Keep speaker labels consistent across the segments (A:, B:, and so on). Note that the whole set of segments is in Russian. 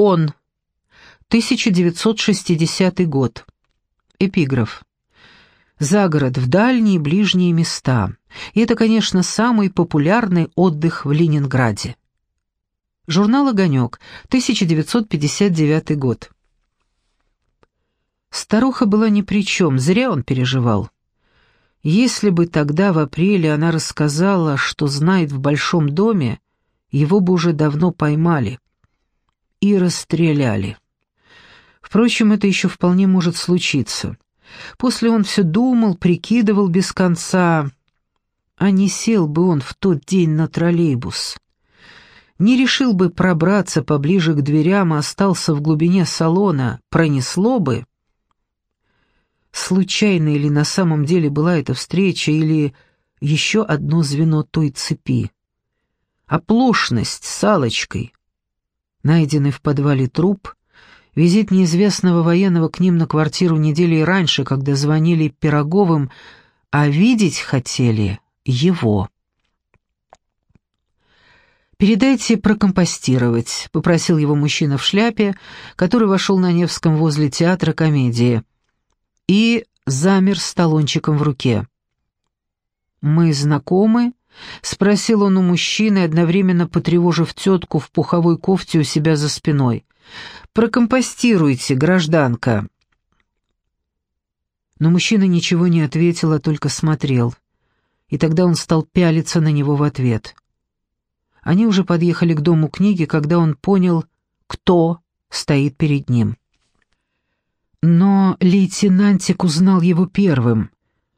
A: Он. 1960 год. Эпиграф. За город в дальние и ближние места. И это, конечно, самый популярный отдых в Ленинграде. Журнал «Огонек», 1959 год. Старуха была ни при чем, зря он переживал. Если бы тогда в апреле она рассказала, что знает в большом доме, его бы уже давно поймали и расстреляли. Впрочем, это еще вполне может случиться. После он все думал, прикидывал без конца, а не сел бы он в тот день на троллейбус. Не решил бы пробраться поближе к дверям, а остался в глубине салона, пронесло бы. Случайно или на самом деле была эта встреча, или еще одно звено той цепи. Оплошность с Алочкой. Найденный в подвале труп, Визит неизвестного военного к ним на квартиру недели раньше, когда звонили Пироговым, а видеть хотели его. «Передайте прокомпостировать», — попросил его мужчина в шляпе, который вошел на Невском возле театра комедии, и замер с талончиком в руке. «Мы знакомы?» — спросил он у мужчины, одновременно потревожив тетку в пуховой кофте у себя за спиной. Прокомпостируйте, гражданка». Но мужчина ничего не ответил, а только смотрел. И тогда он стал пялиться на него в ответ. Они уже подъехали к дому книги, когда он понял, кто стоит перед ним. Но лейтенантик узнал его первым.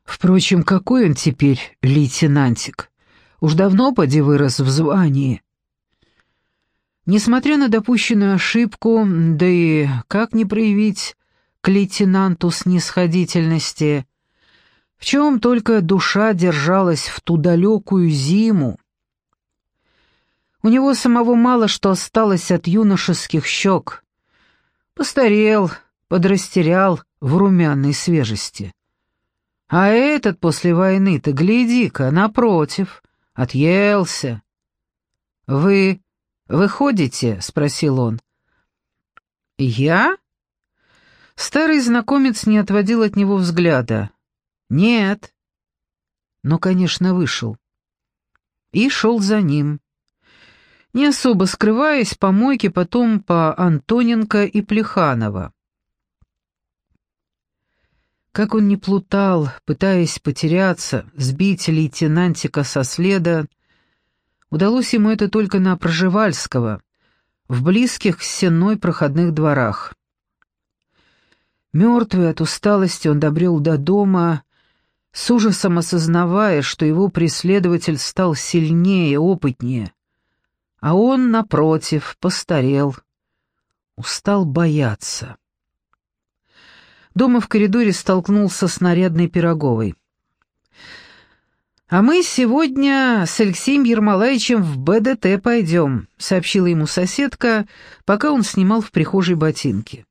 A: Впрочем, какой он теперь лейтенантик? Уж давно поди вырос в звании. Несмотря на допущенную ошибку, да и как не проявить к лейтенанту снисходительности, в чем только душа держалась в ту далекую зиму. У него самого мало что осталось от юношеских щек. Постарел, подрастерял в румяной свежести. А этот после войны-то, гляди-ка, напротив, отъелся. Вы «Выходите?» — спросил он. «Я?» Старый знакомец не отводил от него взгляда. «Нет». Но, конечно, вышел. И шел за ним. Не особо скрываясь, по мойке, потом по Антоненко и Плеханова. Как он не плутал, пытаясь потеряться, сбить лейтенантика со следа, Удалось ему это только на Проживальского, в близких к сенной проходных дворах. Мертвый от усталости он добрел до дома, с ужасом осознавая, что его преследователь стал сильнее, опытнее, а он, напротив, постарел, устал бояться. Дома в коридоре столкнулся с нарядной Пироговой. «А мы сегодня с Алексеем Ермолаевичем в БДТ пойдем», — сообщила ему соседка, пока он снимал в прихожей ботинки.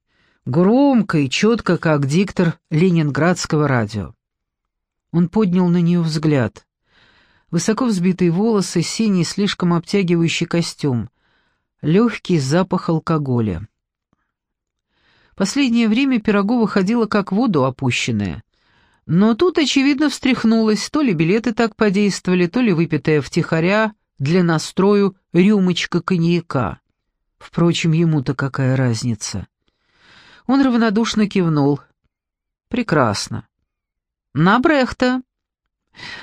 A: Громко и четко, как диктор ленинградского радио. Он поднял на нее взгляд. Высоко взбитые волосы, синий, слишком обтягивающий костюм, легкий запах алкоголя. Последнее время Пирогова ходила как воду опущенная — но тут, очевидно, встряхнулась, то ли билеты так подействовали, то ли выпитая втихаря для настрою рюмочка коньяка. Впрочем, ему-то какая разница? Он равнодушно кивнул. «Прекрасно. На Брехта.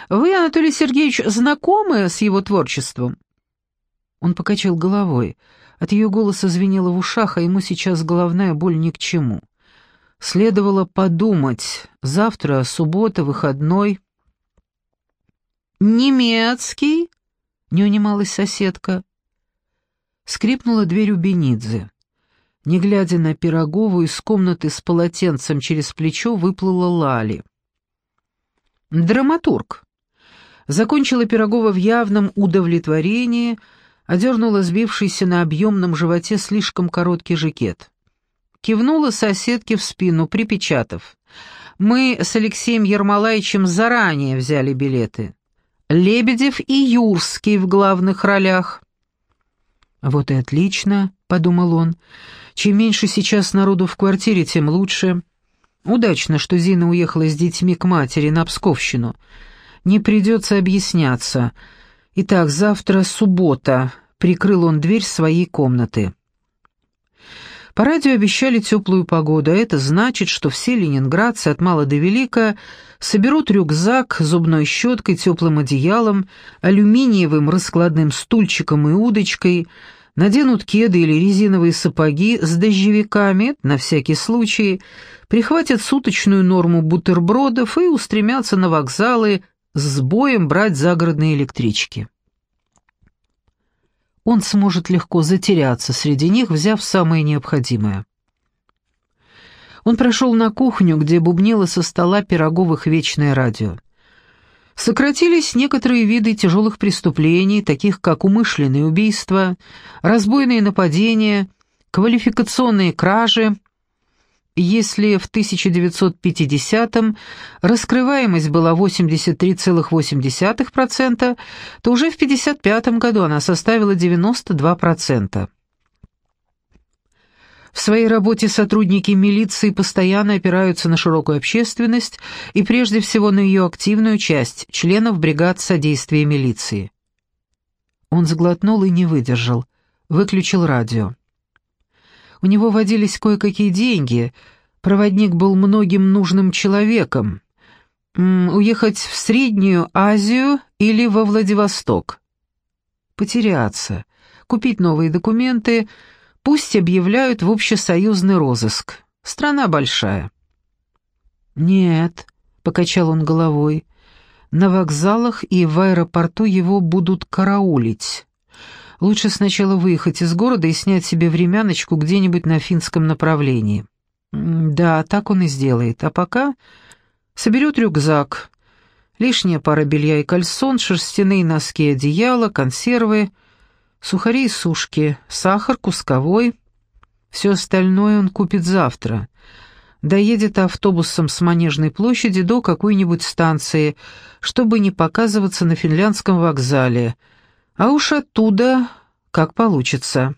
A: Вы, Анатолий Сергеевич, знакомы с его творчеством?» Он покачал головой. От ее голоса звенело в ушах, а ему сейчас головная боль ни к чему. Следовало подумать. Завтра суббота, выходной. «Немецкий?» — не унималась соседка. Скрипнула дверь у Бенидзе. Не глядя на Пирогову, из комнаты с полотенцем через плечо выплыла Лали. «Драматург». Закончила Пирогова в явном удовлетворении, одернула сбившийся на объемном животе слишком короткий жакет. Кивнула соседке в спину, припечатав. «Мы с Алексеем Ермолаевичем заранее взяли билеты. Лебедев и Юрский в главных ролях». «Вот и отлично», — подумал он. «Чем меньше сейчас народу в квартире, тем лучше. Удачно, что Зина уехала с детьми к матери на Псковщину. Не придется объясняться. Итак, завтра суббота». Прикрыл он дверь своей комнаты. По радио обещали теплую погоду, а это значит, что все ленинградцы от мала до велика соберут рюкзак зубной щеткой, теплым одеялом, алюминиевым раскладным стульчиком и удочкой, наденут кеды или резиновые сапоги с дождевиками, на всякий случай, прихватят суточную норму бутербродов и устремятся на вокзалы с боем брать загородные электрички он сможет легко затеряться среди них, взяв самое необходимое. Он прошел на кухню, где бубнило со стола пироговых вечное радио. Сократились некоторые виды тяжелых преступлений, таких как умышленные убийства, разбойные нападения, квалификационные кражи, если в 1950-м раскрываемость была 83,8%, то уже в 1955 году она составила 92%. В своей работе сотрудники милиции постоянно опираются на широкую общественность и прежде всего на ее активную часть, членов бригад содействия милиции. Он сглотнул и не выдержал, выключил радио. У него водились кое-какие деньги. Проводник был многим нужным человеком. уехать в Среднюю Азию или во Владивосток. Потеряться, купить новые документы, пусть объявляют в общесоюзный розыск. Страна большая. «Нет», — покачал он головой, — «на вокзалах и в аэропорту его будут караулить». Лучше сначала выехать из города и снять себе времяночку где-нибудь на финском направлении. Да, так он и сделает. А пока соберет рюкзак. Лишняя пара белья и кальсон, шерстяные носки одеяло, консервы, сухари и сушки, сахар кусковой. Все остальное он купит завтра. Доедет автобусом с Манежной площади до какой-нибудь станции, чтобы не показываться на финляндском вокзале — а уж оттуда как получится.